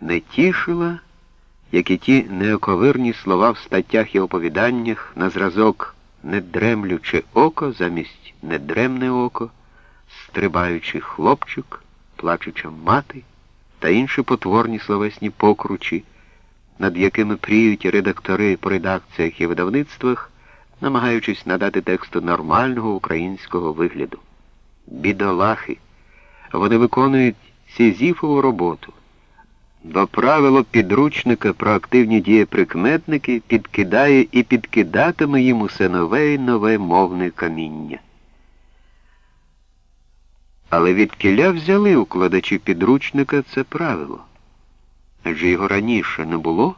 не тішила, як і ті неоковирні слова в статтях і оповіданнях на зразок недремлюче око замість недремне око, стрибаючий хлопчик, плачуча мати та інші потворні словесні покручі, над якими пріють редактори по редакціях і видавництвах, намагаючись надати тексту нормального українського вигляду. Бідолахи. Вони виконують сізіфову роботу. Бо правило підручника про активні дієприкметники підкидає і підкидатиме їм усе нове і нове мовне каміння. Але від кіля взяли укладачі підручника це правило. Адже його раніше не було.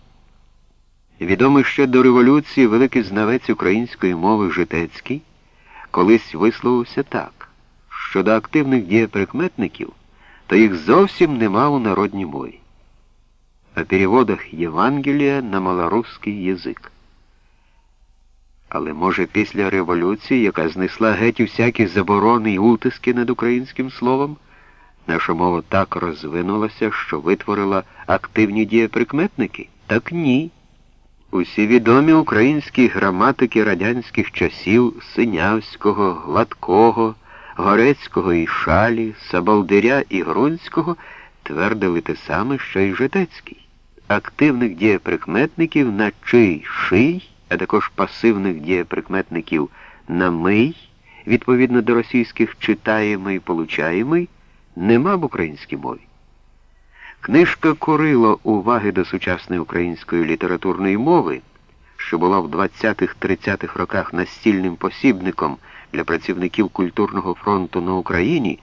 Відомий ще до революції великий знавець української мови Житецький колись висловився так, що до активних дієприкметників, то їх зовсім нема у народній мові. О переводах Євангелія на малорусський язик. Але, може, після революції, яка знесла геть усякі заборони й утиски над українським словом, наша мова так розвинулася, що витворила активні дієприкметники? Так ні. Усі відомі українські граматики радянських часів Синявського, Гладкого, Горецького і Шалі, Сабалдиря і Грунського твердили те саме, що й Житецький. Активних дієприкметників на чий ший а також пасивних дієприкметників на мий, відповідно до російських читаємий, получаємий, нема в українській мові. Книжка Курило уваги до сучасної української літературної мови, що була в 20-30-х роках настільним посібником для працівників культурного фронту на Україні,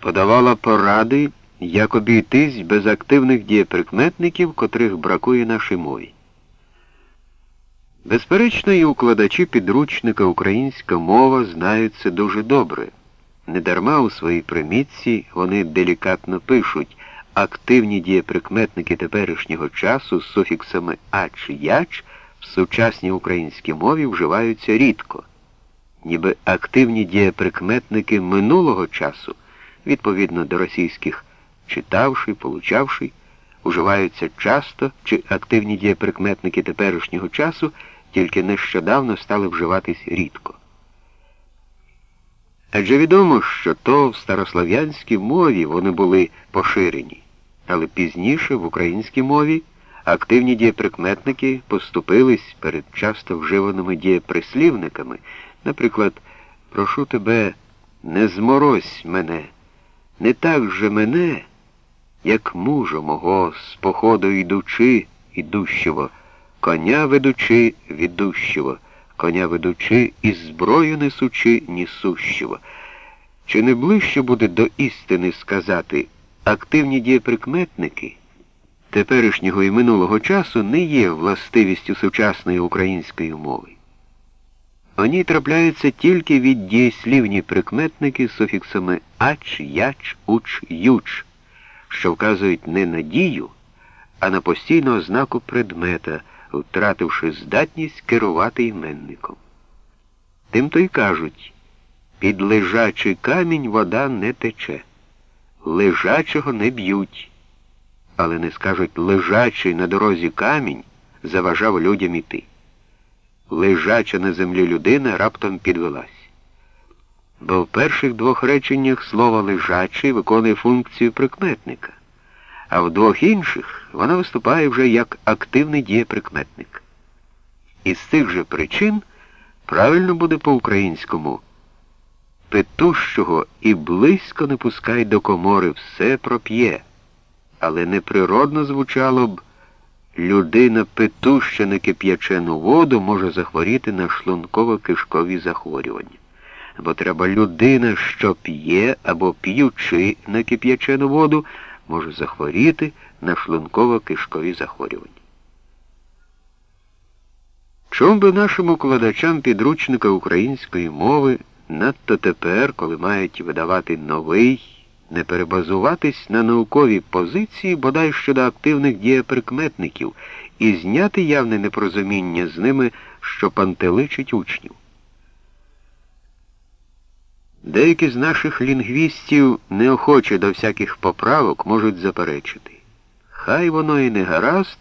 подавала поради, як обійтись без активних дієприкметників, котрих бракує нашій мові. Безперечно, і укладачі підручника Українська мова знають це дуже добре. Недарма у своїй примітці вони делікатно пишуть активні дієприкметники теперішнього часу з суфіксами ач яч в сучасній українській мові вживаються рідко, ніби активні дієприкметники минулого часу, відповідно до російських читавши, получавши, уживаються часто чи активні дієприкметники теперішнього часу тільки нещодавно стали вживатись рідко. Адже відомо, що то в старослов'янській мові вони були поширені, але пізніше в українській мові активні дієприкметники поступились перед часто вживаними дієприслівниками, наприклад, прошу тебе, не зморозь мене, не так же мене, як мужа мого, з походу йдучи, ідущого коня ведучи відущого, коня ведучи і зброю несучи нісущого. Чи не ближче буде до істини сказати, активні дієприкметники теперішнього і минулого часу не є властивістю сучасної української мови. Вони трапляються тільки від дієслівні прикметники з суфіксами ач, яч, уч, юч, що вказують не на дію, а на постійну ознаку предмета втративши здатність керувати іменником. Тим то й кажуть, під лежачий камінь вода не тече, лежачого не б'ють, але не скажуть лежачий на дорозі камінь заважав людям іти. Лежача на землі людина раптом підвелась. Бо в перших двох реченнях слово лежачий виконує функцію прикметника а в двох інших вона виступає вже як активний дієприкметник. Із цих же причин правильно буде по-українському петущого і близько не пускай до комори все проп'є, але неприродно звучало б людина петуща на кип'ячену воду може захворіти на шлунково-кишкові захворювання. Бо треба людина, що п'є або п'ючи на кип'ячену воду може захворіти на шлунково-кишкові захворювання. Чому би нашим укладачам підручника української мови надто тепер, коли мають видавати новий, не перебазуватись на наукові позиції, бодай щодо активних дієприкметників і зняти явне непорозуміння з ними, що пантеличить учнів? Деякі з наших лінгвістів неохоче до всяких поправок можуть заперечити. Хай воно і не гаразд,